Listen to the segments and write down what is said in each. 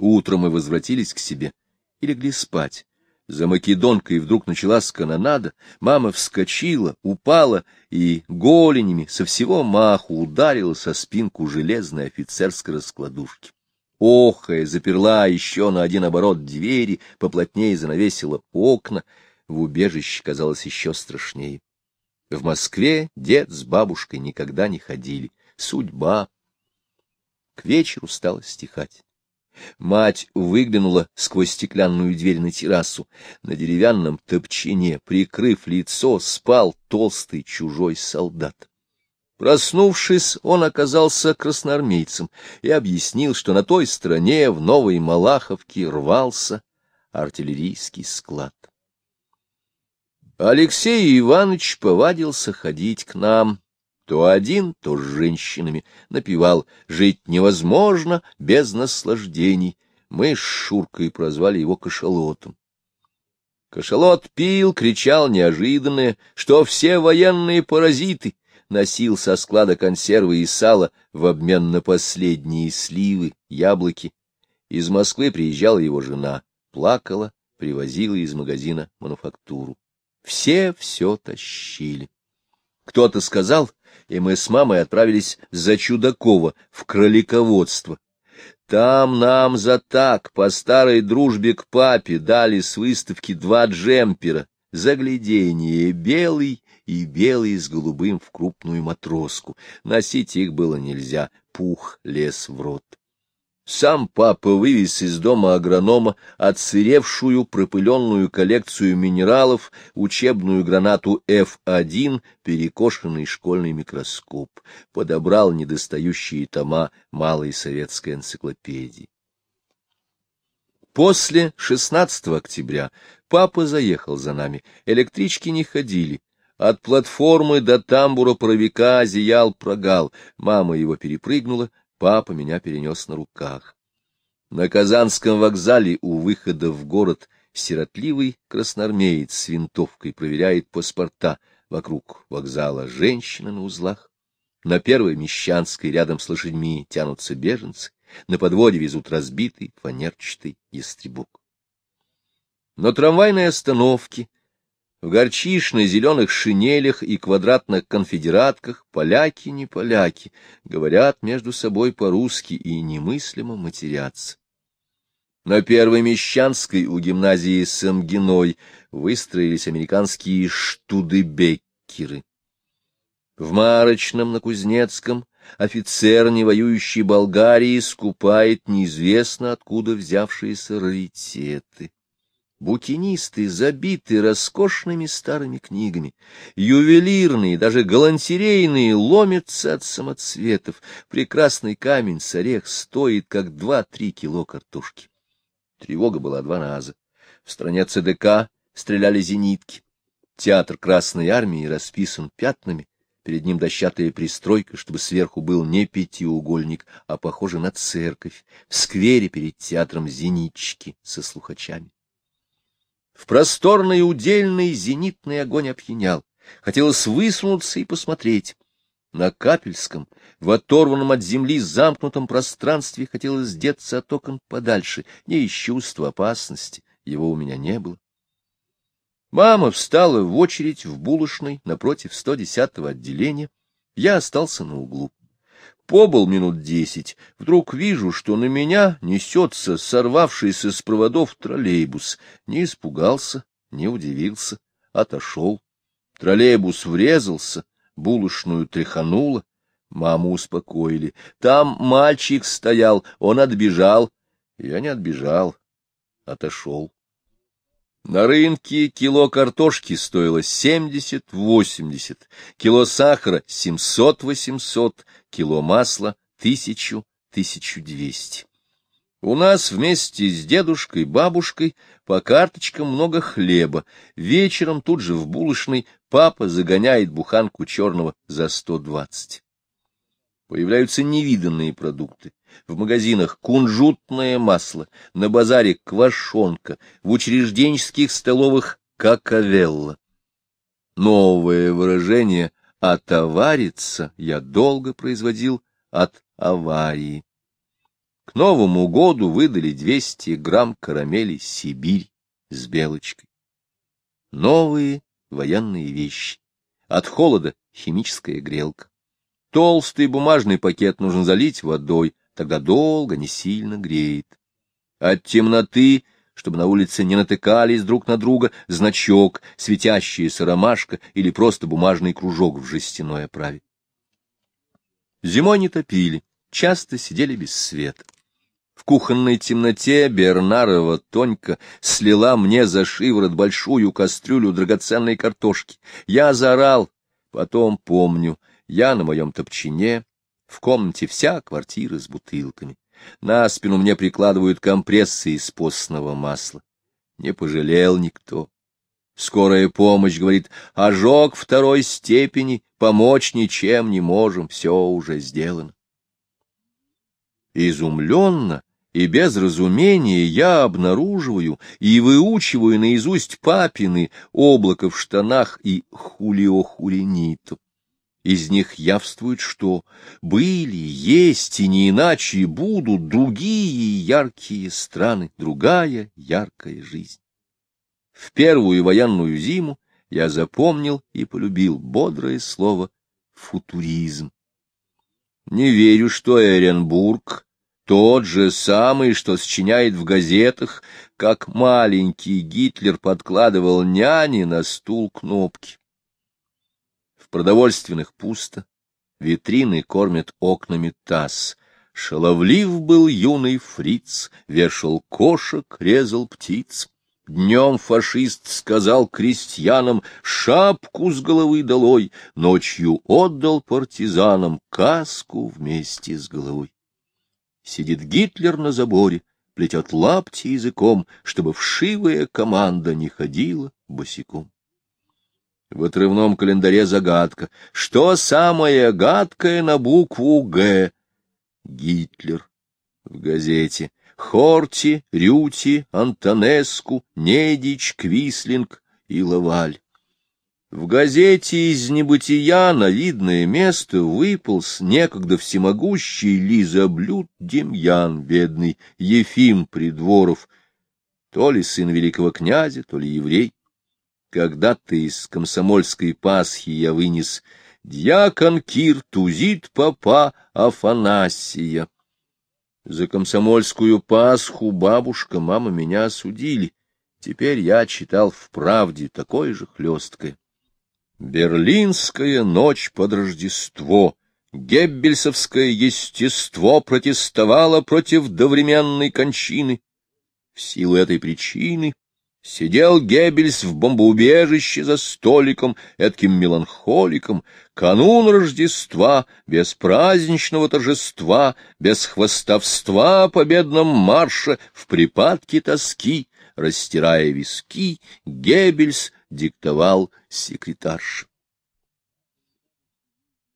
Утром мы возвратились к себе и легли спать. За македонкой вдруг началась канонада, мама вскочила, упала и голенями со всего маху ударила со спинку железной офицерской раскладушки. Охая, заперла еще на один оборот двери, поплотнее занавесила окна, в убежище казалось еще страшнее. В Москве дед с бабушкой никогда не ходили. Судьба. К вечеру стало стихать. Мать выглянула сквозь стеклянную дверь на террасу. На деревянном топчине, прикрыв лицо, спал толстый чужой солдат. Проснувшись, он оказался красноармейцем и объяснил, что на той стороне, в Новой Малаховке, рвался артиллерийский склад. Алексей Иванович повадился ходить к нам, то один, то с женщинами, напевал «Жить невозможно без наслаждений». Мы с Шуркой прозвали его кашалотом. Кашалот пил, кричал неожиданное, что все военные паразиты, носил со склада консервы и сало в обмен на последние сливы, яблоки. Из Москвы приезжала его жена, плакала, привозила из магазина мануфактуру. Все все тащили. Кто-то сказал, и мы с мамой отправились за Чудакова в кролиководство. Там нам за так, по старой дружбе к папе, дали с выставки два джемпера, загляденье белый и белый с голубым в крупную матроску. Носить их было нельзя, пух лез в рот. Сам папа вывез из дома агронома отсыревшую пропыленную коллекцию минералов, учебную гранату F1, перекошенный школьный микроскоп, подобрал недостающие тома малой советской энциклопедии. После 16 октября папа заехал за нами, электрички не ходили. От платформы до тамбура паровика зиял прогал, мама его перепрыгнула, Папа меня перенес на руках. На Казанском вокзале у выхода в город сиротливый красноармеец с винтовкой проверяет паспорта. Вокруг вокзала женщины на узлах. На первой Мещанской рядом с лошадьми тянутся беженцы. На подводе везут разбитый фанерчатый ястребок. На трамвайной остановке в горчишно-зеленых шинелях и квадратных конфедератках поляки не поляки, говорят между собой по-русски и немыслимо матерятся. На Первой Мещанской у гимназии Самгиной выстроились американские штудебеккеры. В Марочном на Кузнецком офицер, не воюющий Болгарии, скупает неизвестно откуда взявшиеся раритеты. Букинисты забиты роскошными старыми книгами, ювелирные, даже галантерейные ломятся от самоцветов. Прекрасный камень с орех стоит, как два-три кило картошки. Тревога была два раза. В стране ЦДК стреляли зенитки. Театр Красной Армии расписан пятнами, перед ним дощатая пристройка, чтобы сверху был не пятиугольник, а похоже на церковь. В сквере перед театром зенитчики со слухачами. В просторный удельный зенитный огонь опьянял. Хотелось высунуться и посмотреть. На Капельском, в оторванном от земли замкнутом пространстве, хотелось деться от окон подальше, не из чувства опасности, его у меня не было. Мама встала в очередь в булочной напротив 110-го отделения, я остался на углу. Побыл минут десять, вдруг вижу, что на меня несется сорвавшийся с проводов троллейбус. Не испугался, не удивился, отошел. Троллейбус врезался, булочную тряхануло. Маму успокоили. Там мальчик стоял, он отбежал. Я не отбежал, отошел. На рынке кило картошки стоило семьдесят-восемьдесят, кило сахара — семьсот-восемьсот, кило масла — тысячу-тысячу двести. У нас вместе с дедушкой, бабушкой по карточкам много хлеба. Вечером тут же в булочной папа загоняет буханку черного за сто двадцать. Появляются невиданные продукты. В магазинах кунжутное масло, на базаре квашонка, в учрежденческих столовых какавелла. Новое выражение «отовариться» я долго производил от аварии. К Новому году выдали 200 грамм карамели «Сибирь» с белочкой. Новые военные вещи. От холода химическая грелка. Толстый бумажный пакет нужно залить водой, тогда долго, не сильно греет. От темноты, чтобы на улице не натыкались друг на друга, значок, светящаяся ромашка или просто бумажный кружок в жестяной оправе. Зимой не топили, часто сидели без света. В кухонной темноте Бернарова Тонька слила мне за шиворот большую кастрюлю драгоценной картошки. Я заорал, потом помню, я на моем топчине, в комнате вся квартира с бутылками. На спину мне прикладывают компрессы из постного масла. Не пожалел никто. Скорая помощь говорит, ожог второй степени, помочь ничем не можем, все уже сделано. Изумленно и без разумения я обнаруживаю и выучиваю наизусть папины облако в штанах и хулио-хулиниту. Из них явствует, что были, есть и не иначе будут другие яркие страны, другая яркая жизнь. В первую военную зиму я запомнил и полюбил бодрое слово «футуризм». Не верю, что Эренбург тот же самый, что сочиняет в газетах, как маленький Гитлер подкладывал няне на стул кнопки. Продовольственных пусто, витрины кормят окнами таз. Шаловлив был юный фриц, вешал кошек, резал птиц. Днем фашист сказал крестьянам шапку с головы долой, ночью отдал партизанам каску вместе с головой. Сидит Гитлер на заборе, плетет лапти языком, чтобы вшивая команда не ходила босиком. В отрывном календаре загадка. Что самое гадкое на букву «Г»? Гитлер. В газете. Хорти, Рюти, Антонеску, Недич, Квислинг и Лаваль. В газете из небытия на видное место выполз некогда всемогущий лизоблюд Демьян, бедный Ефим Придворов, то ли сын великого князя, то ли еврей. Когда-то из комсомольской Пасхи я вынес «Дьякон Кир тузит папа Афанасия». За комсомольскую Пасху бабушка, мама меня осудили. Теперь я читал в правде такое же хлесткое. Берлинская ночь под Рождество, геббельсовское естество протестовало против довременной кончины. В силу этой причины сидел Геббельс в бомбоубежище за столиком, этким меланхоликом, канун Рождества, без праздничного торжества, без хвостовства победном марше, в припадке тоски, растирая виски, Геббельс диктовал секретарша.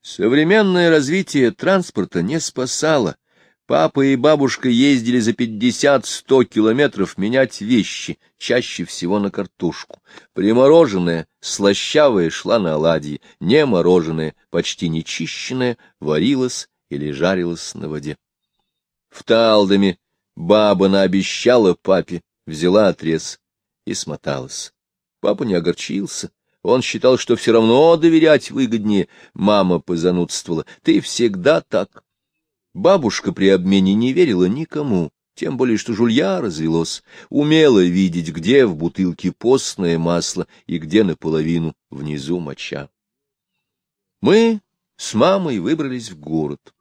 Современное развитие транспорта не спасало. Папа и бабушка ездили за пятьдесят-сто километров менять вещи, чаще всего на картошку. Примороженное, слащавое шла на оладьи, не мороженое, почти нечищенное, варилось или жарилось на воде. В Талдоме баба наобещала папе, взяла отрез и смоталась. Папа не огорчился. Он считал, что все равно доверять выгоднее. Мама позанудствовала. Ты всегда так. Бабушка при обмене не верила никому, тем более, что жулья развелось. Умела видеть, где в бутылке постное масло и где наполовину внизу моча. Мы с мамой выбрались в город.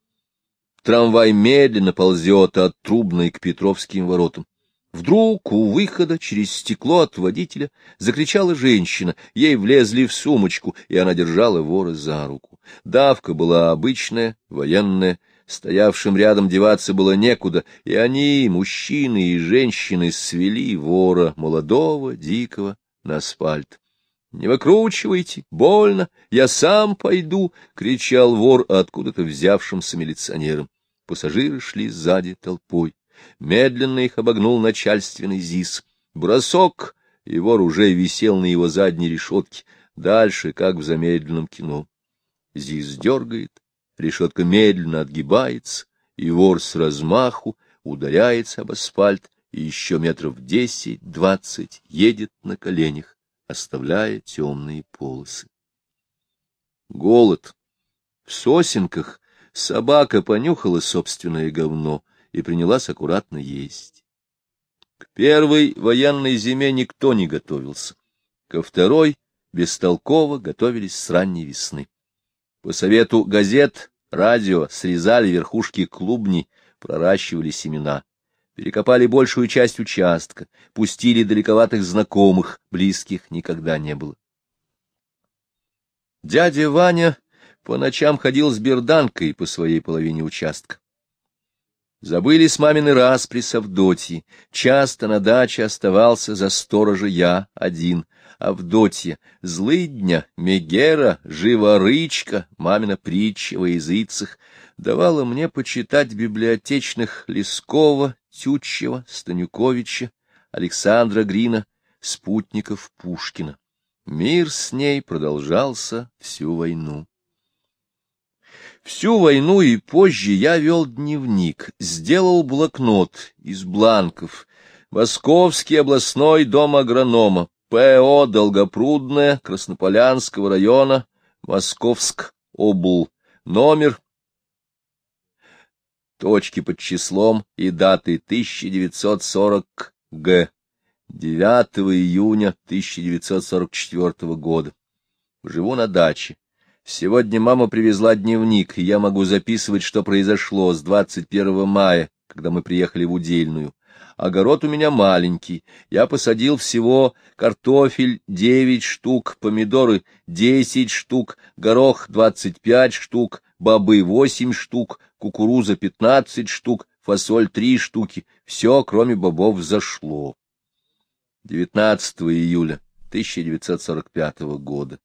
Трамвай медленно ползет от Трубной к Петровским воротам. Вдруг у выхода через стекло от водителя закричала женщина, ей влезли в сумочку, и она держала вора за руку. Давка была обычная, военная, стоявшим рядом деваться было некуда, и они, мужчины и женщины, свели вора, молодого, дикого, на асфальт. — Не выкручивайте, больно, я сам пойду! — кричал вор откуда-то взявшимся милиционером. Пассажиры шли сзади толпой. Медленно их обогнул начальственный ЗИС. Бросок, и вор уже висел на его задней решетке. Дальше, как в замедленном кино. ЗИС дергает, решетка медленно отгибается, и вор с размаху ударяется об асфальт и еще метров десять-двадцать едет на коленях, оставляя темные полосы. Голод. В сосенках собака понюхала собственное говно и принялась аккуратно есть. К первой военной зиме никто не готовился. Ко второй бестолково готовились с ранней весны. По совету газет, радио срезали верхушки клубни, проращивали семена. Перекопали большую часть участка, пустили далековатых знакомых, близких никогда не было. Дядя Ваня по ночам ходил с берданкой по своей половине участка. Забыли с мамины с Авдотьей. Часто на даче оставался за сторожа я один. Авдотья, злыдня, Мегера, Живорычка, мамина притча во языцах, давала мне почитать библиотечных Лескова, Тютчева, Станюковича, Александра Грина, спутников Пушкина. Мир с ней продолжался всю войну. Всю войну и позже я вел дневник, сделал блокнот из бланков. Московский областной дом агронома, ПО Долгопрудная, Краснополянского района, Московск, обл. Номер, точки под числом и даты 1940 Г. 9 июня 1944 года. Живу на даче. Сегодня мама привезла дневник, и я могу записывать, что произошло с 21 мая, когда мы приехали в Удельную. Огород у меня маленький. Я посадил всего картофель девять штук, помидоры десять штук, горох двадцать пять штук, бобы восемь штук, кукуруза пятнадцать штук, фасоль три штуки. Все, кроме бобов, зашло. 19 июля 1945 года.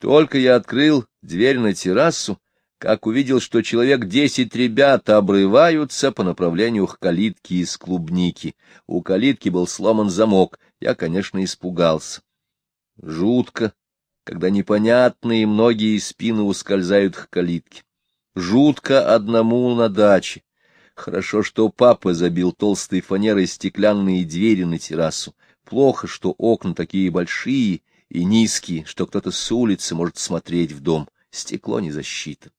Только я открыл дверь на террасу, как увидел, что человек десять ребят обрываются по направлению к калитке из клубники. У калитки был сломан замок. Я, конечно, испугался. Жутко, когда непонятные многие спины ускользают к калитке. Жутко одному на даче. Хорошо, что папа забил толстой фанерой стеклянные двери на террасу. Плохо, что окна такие большие и низкие, что кто-то с улицы может смотреть в дом. Стекло не защита.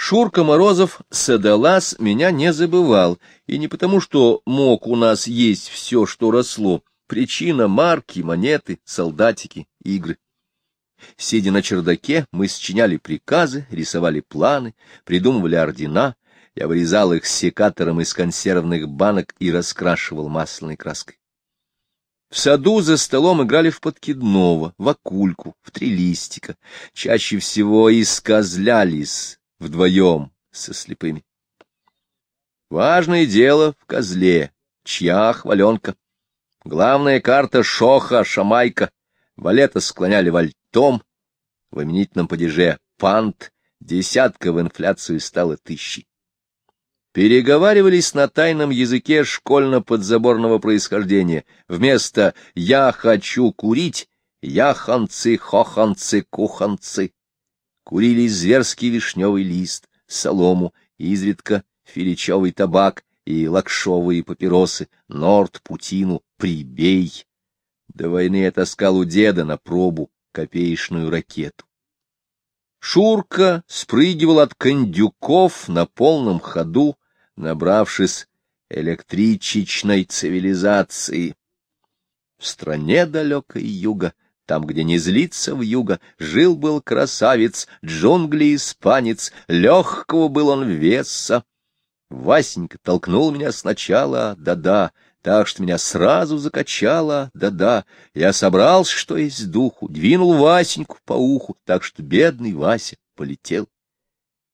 Шурка Морозов, Садалас, меня не забывал, и не потому, что мог у нас есть все, что росло. Причина — марки, монеты, солдатики, игры. Сидя на чердаке, мы сочиняли приказы, рисовали планы, придумывали ордена. Я вырезал их секатором из консервных банок и раскрашивал масляной краской. В саду за столом играли в подкидного, в акульку, в три листика. Чаще всего искозлялись вдвоем со слепыми. Важное дело в козле, чья хваленка. Главная карта шоха, шамайка. Валета склоняли вальтом. В именительном падеже пант. Десятка в инфляцию стала тысячи переговаривались на тайном языке школьно-подзаборного происхождения. Вместо «я хочу курить» «яханцы, хоханцы, куханцы». Курили зверский вишневый лист, солому, изредка филичевый табак и лакшовые папиросы, норт, путину, прибей. До войны я таскал у деда на пробу копеечную ракету. Шурка спрыгивал от кондюков на полном ходу, набравшись электричечной цивилизации. В стране далекой юга, там, где не злится в юга, жил-был красавец, джунгли-испанец, легкого был он веса. Васенька толкнул меня сначала, да-да, так что меня сразу закачало, да-да. Я собрался, что есть духу, двинул Васеньку по уху, так что бедный Вася полетел.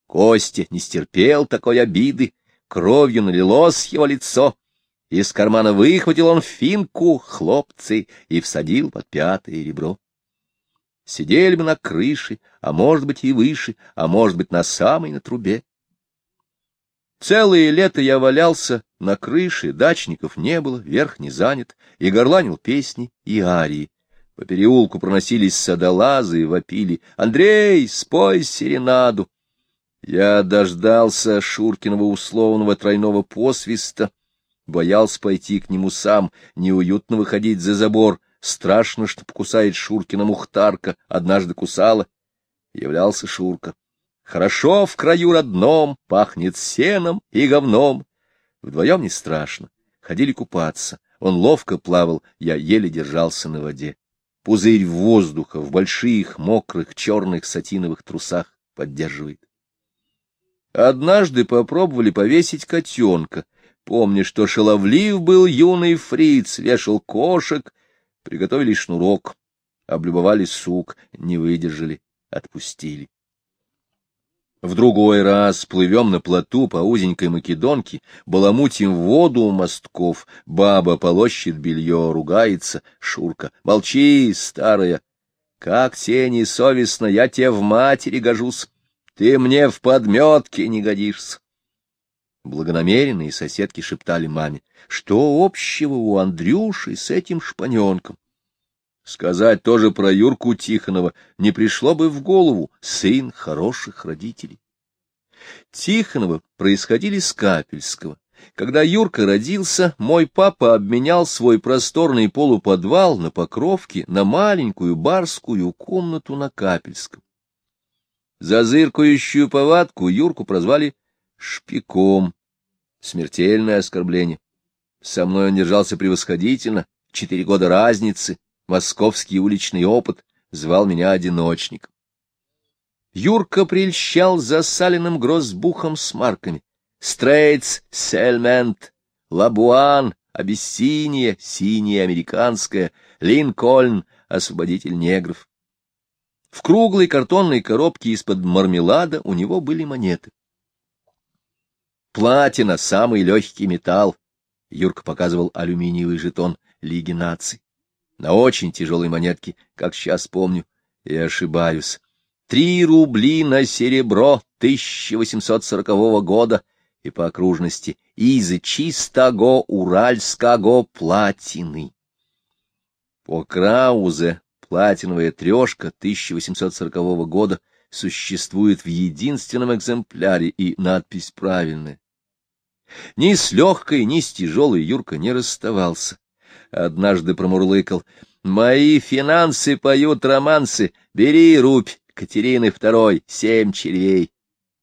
Костя не стерпел такой обиды, кровью налилось его лицо. Из кармана выхватил он финку, хлопцы, и всадил под пятое ребро. Сидели мы на крыше, а может быть и выше, а может быть на самой на трубе. Целое лето я валялся на крыше, дачников не было, верх не занят, и горланил песни и арии. По переулку проносились садолазы и вопили «Андрей, спой серенаду!» Я дождался Шуркиного условного тройного посвиста, боялся пойти к нему сам, неуютно выходить за забор, страшно, что покусает Шуркина мухтарка, однажды кусала. Являлся Шурка. Хорошо в краю родном, пахнет сеном и говном. Вдвоем не страшно. Ходили купаться. Он ловко плавал, я еле держался на воде. Пузырь воздуха в больших, мокрых, черных сатиновых трусах поддерживает. Однажды попробовали повесить котенка. Помню, что шаловлив был юный фриц, вешал кошек, приготовили шнурок, облюбовали сук, не выдержали, отпустили. В другой раз плывем на плоту по узенькой македонке, баламутим воду у мостков, баба полощет белье, ругается, Шурка. Молчи, старая, как тени совестно, я тебе в матери гожусь, ты мне в подметке не годишься. Благонамеренные соседки шептали маме, что общего у Андрюши с этим шпаненком. Сказать тоже про Юрку Тихонова не пришло бы в голову сын хороших родителей. Тихонова происходили с Капельского. Когда Юрка родился, мой папа обменял свой просторный полуподвал на Покровке на маленькую барскую комнату на Капельском. За зыркающую повадку Юрку прозвали шпиком. Смертельное оскорбление. Со мной он держался превосходительно, четыре года разницы, московский уличный опыт, звал меня одиночником. Юрка прельщал засаленным грозбухом с марками. Стрейтс, Сельмент, Лабуан, Абиссиния, синяя американская, Линкольн, освободитель негров. В круглой картонной коробке из-под мармелада у него были монеты. Платина — самый легкий металл. Юрка показывал алюминиевый жетон Лиги наций на очень тяжелой монетке, как сейчас помню, и ошибаюсь. Три рубли на серебро 1840 года и по окружности из чистого уральского платины. По Краузе платиновая трешка 1840 года существует в единственном экземпляре, и надпись правильная. Ни с легкой, ни с тяжелой Юрка не расставался однажды промурлыкал. «Мои финансы поют романсы. Бери рубь, Катерины второй, семь червей».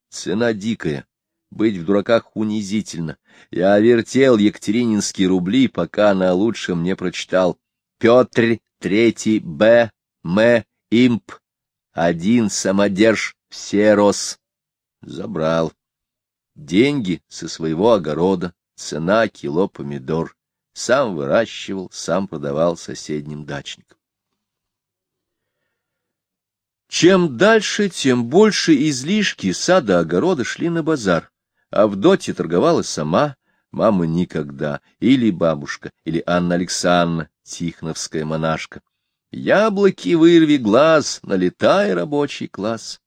Цена дикая. Быть в дураках унизительно. Я вертел екатерининские рубли, пока на лучшем не прочитал. Петр Третий, Б, М, Имп, один самодерж, все рос. Забрал. Деньги со своего огорода, цена кило помидор сам выращивал, сам продавал соседним дачникам. Чем дальше, тем больше излишки сада-огорода шли на базар. а в доте торговала сама, мама никогда, или бабушка, или Анна Александровна, тихоновская монашка. Яблоки вырви глаз, налетай рабочий класс.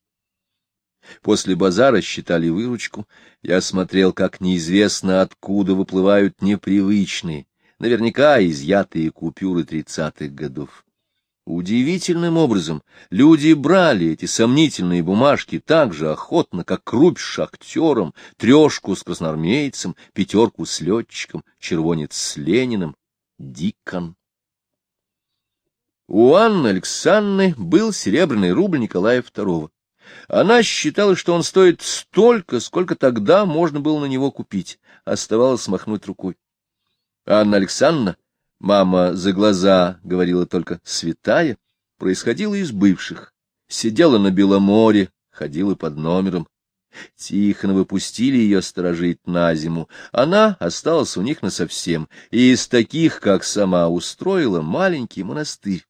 После базара считали выручку. Я смотрел, как неизвестно откуда выплывают непривычные, наверняка изъятые купюры тридцатых годов. Удивительным образом люди брали эти сомнительные бумажки так же охотно, как рубь с шахтером, трешку с красноармейцем, пятерку с летчиком, червонец с Лениным, Дикон. У Анны Александры был серебряный рубль Николая II. Она считала, что он стоит столько, сколько тогда можно было на него купить. Оставалось махнуть рукой. Анна Александровна, мама за глаза говорила только «святая», происходила из бывших. Сидела на Беломоре, ходила под номером. Тихо выпустили ее сторожить на зиму. Она осталась у них насовсем, и из таких, как сама, устроила маленький монастырь.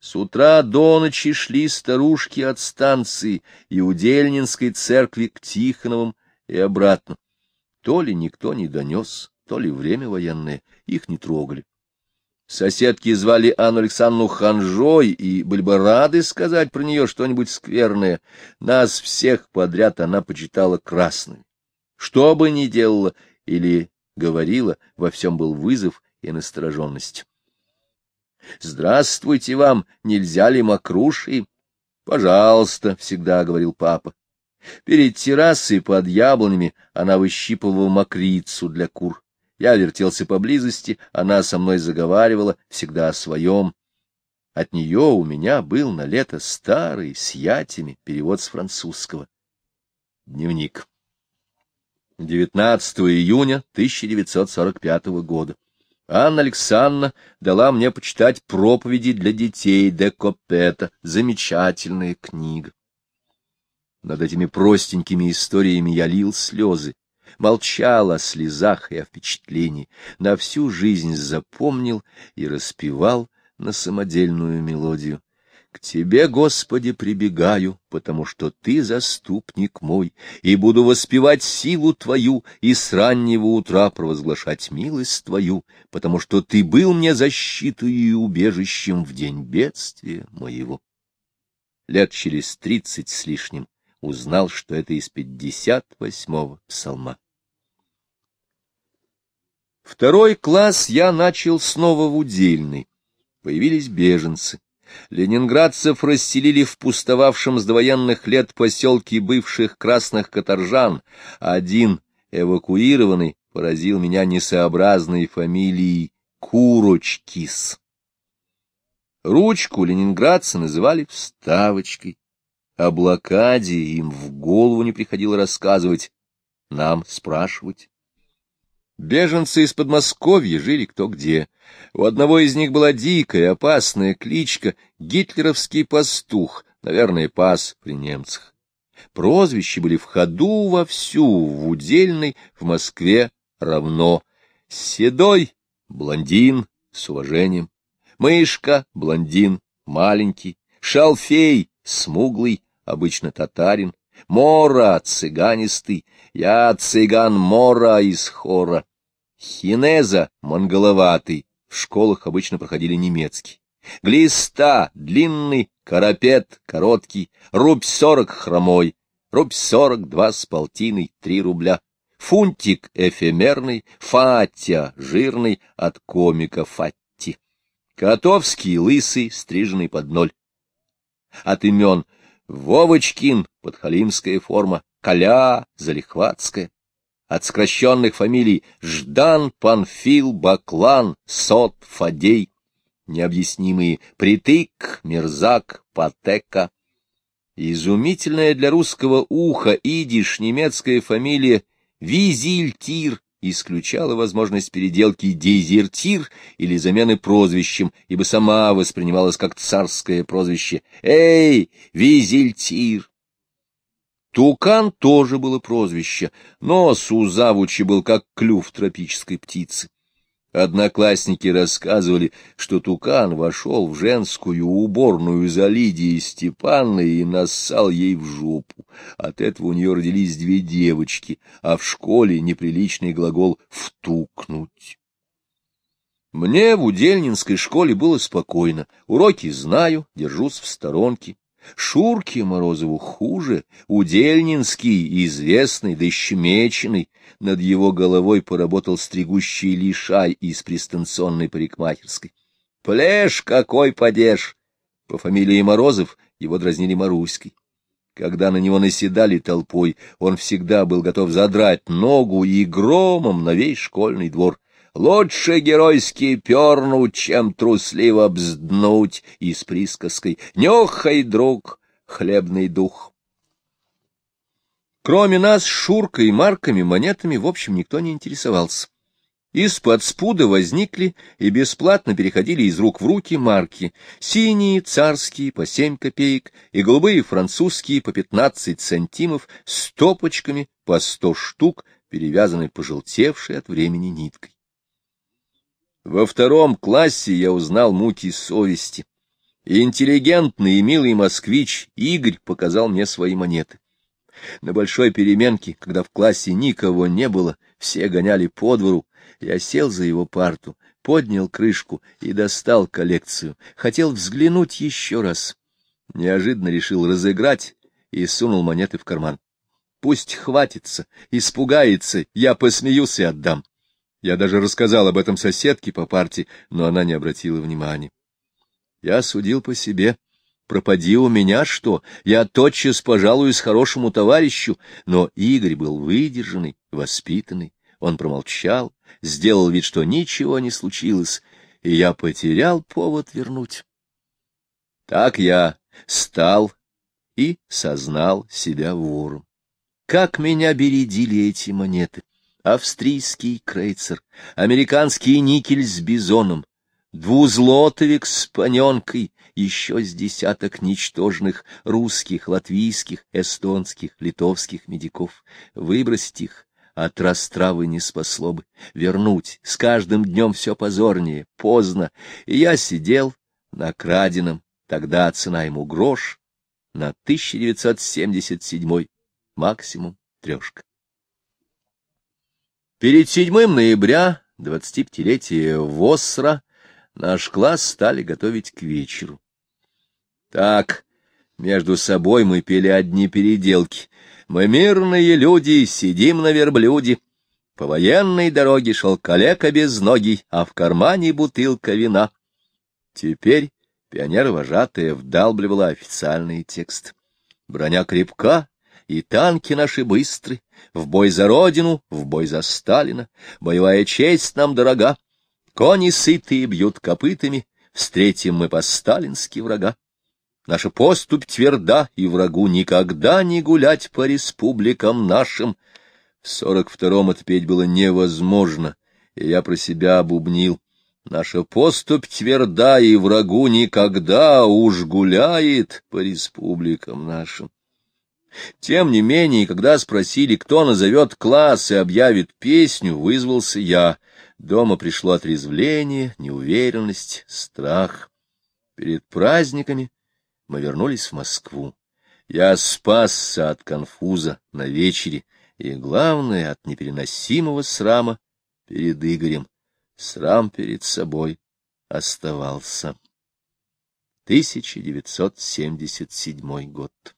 С утра до ночи шли старушки от станции и Удельнинской церкви к Тихоновым и обратно. То ли никто не донес, то ли время военное, их не трогали. Соседки звали Анну Александровну Ханжой и были бы рады сказать про нее что-нибудь скверное. Нас всех подряд она почитала красными. Что бы ни делала или говорила, во всем был вызов и настороженность. — Здравствуйте вам, нельзя ли мокруши? — Пожалуйста, — всегда говорил папа. Перед террасой под яблонями она выщипывала мокрицу для кур. Я вертелся поблизости, она со мной заговаривала, всегда о своем. От нее у меня был на лето старый, с ятями, перевод с французского. Дневник. 19 июня 1945 года. Анна Александровна дала мне почитать проповеди для детей де Копета. Замечательная книга. Над этими простенькими историями я лил слезы, молчал о слезах и о впечатлении, на всю жизнь запомнил и распевал на самодельную мелодию. К Тебе, Господи, прибегаю, потому что Ты заступник мой, и буду воспевать силу Твою и с раннего утра провозглашать милость Твою, потому что Ты был мне защитой и убежищем в день бедствия моего. Лет через тридцать с лишним узнал, что это из пятьдесят восьмого псалма. Второй класс я начал снова в удельный. Появились беженцы. Ленинградцев расселили в пустовавшем с довоенных лет поселке бывших красных каторжан. Один, эвакуированный, поразил меня несообразной фамилией Курочкис. Ручку ленинградцы называли вставочкой. О блокаде им в голову не приходило рассказывать, нам спрашивать. Беженцы из Подмосковья жили кто где. У одного из них была дикая, опасная кличка «Гитлеровский пастух», наверное, пас при немцах. Прозвища были в ходу вовсю, в удельной, в Москве равно. Седой — блондин с уважением, мышка — блондин, маленький, шалфей — смуглый, обычно татарин, Мора, цыганистый, я цыган Мора из хора. Хинеза, монголоватый, в школах обычно проходили немецкий. Глиста, длинный, карапет, короткий, рубь сорок хромой, рубь сорок два с полтиной, три рубля. Фунтик эфемерный, фатя жирный, от комика Фатти. Котовский лысый, стриженный под ноль. От имен Вовочкин, подхалимская форма, Коля, залихватская. От сокращенных фамилий Ждан, Панфил, Баклан, Сот, Фадей. Необъяснимые Притык, Мерзак, Патека. Изумительная для русского уха идиш немецкая фамилия Визильтир исключала возможность переделки дезертир или замены прозвищем, ибо сама воспринималась как царское прозвище «Эй, визельтир!». Тукан тоже было прозвище, нос у завучи был как клюв тропической птицы. Одноклассники рассказывали, что Тукан вошел в женскую уборную за Лидией Степанной и нассал ей в жопу. От этого у нее родились две девочки, а в школе неприличный глагол «втукнуть». Мне в Удельнинской школе было спокойно. Уроки знаю, держусь в сторонке. Шурке Морозову хуже, Удельнинский, известный, да еще над его головой поработал стригущий лишай из пристанционной парикмахерской. Плеш какой падеж! По фамилии Морозов его дразнили Маруськой. Когда на него наседали толпой, он всегда был готов задрать ногу и громом на весь школьный двор. Лучше геройски пернуть, чем трусливо бзднуть, и с присказкой «Нюхай, друг, хлебный дух». Кроме нас, Шуркой, марками, монетами, в общем, никто не интересовался. Из-под спуда возникли и бесплатно переходили из рук в руки марки. Синие, царские, по семь копеек, и голубые, французские, по пятнадцать сантимов, с топочками по сто штук, перевязанной пожелтевшей от времени ниткой. Во втором классе я узнал муки совести. Интеллигентный и милый москвич Игорь показал мне свои монеты. На большой переменке, когда в классе никого не было, все гоняли по двору, я сел за его парту, поднял крышку и достал коллекцию. Хотел взглянуть еще раз. Неожиданно решил разыграть и сунул монеты в карман. Пусть хватится, испугается, я посмеюсь и отдам. Я даже рассказал об этом соседке по парте, но она не обратила внимания. Я судил по себе. Пропади у меня что, я тотчас пожалуюсь хорошему товарищу, но Игорь был выдержанный, воспитанный. Он промолчал, сделал вид, что ничего не случилось, и я потерял повод вернуть. Так я стал и сознал себя вором. Как меня бередили эти монеты! Австрийский крейцер, американский никель с бизоном, двузлотовик с паненкой, еще с десяток ничтожных русских, латвийских, эстонских, литовских медиков. Выбросить их от растравы не спасло бы. Вернуть с каждым днем все позорнее, поздно. И я сидел на краденом, тогда цена ему грош, на 1977 максимум трешка. Перед 7 ноября, 25-летие ВОСРа, наш класс стали готовить к вечеру. Так, между собой мы пели одни переделки. Мы мирные люди, сидим на верблюде. По военной дороге шел калека без ноги, а в кармане бутылка вина. Теперь пионер-вожатая вдалбливала официальный текст. Броня крепка, и танки наши быстры, в бой за родину, в бой за Сталина, боевая честь нам дорога. Кони сытые бьют копытами, встретим мы по-сталински врага. Наша поступь тверда, и врагу никогда не гулять по республикам нашим. В сорок втором отпеть было невозможно, и я про себя обубнил. Наша поступь тверда, и врагу никогда уж гуляет по республикам нашим. Тем не менее, когда спросили, кто назовет класс и объявит песню, вызвался я. Дома пришло отрезвление, неуверенность, страх. Перед праздниками мы вернулись в Москву. Я спасся от конфуза на вечере, и, главное, от непереносимого срама перед Игорем. Срам перед собой оставался. 1977 год.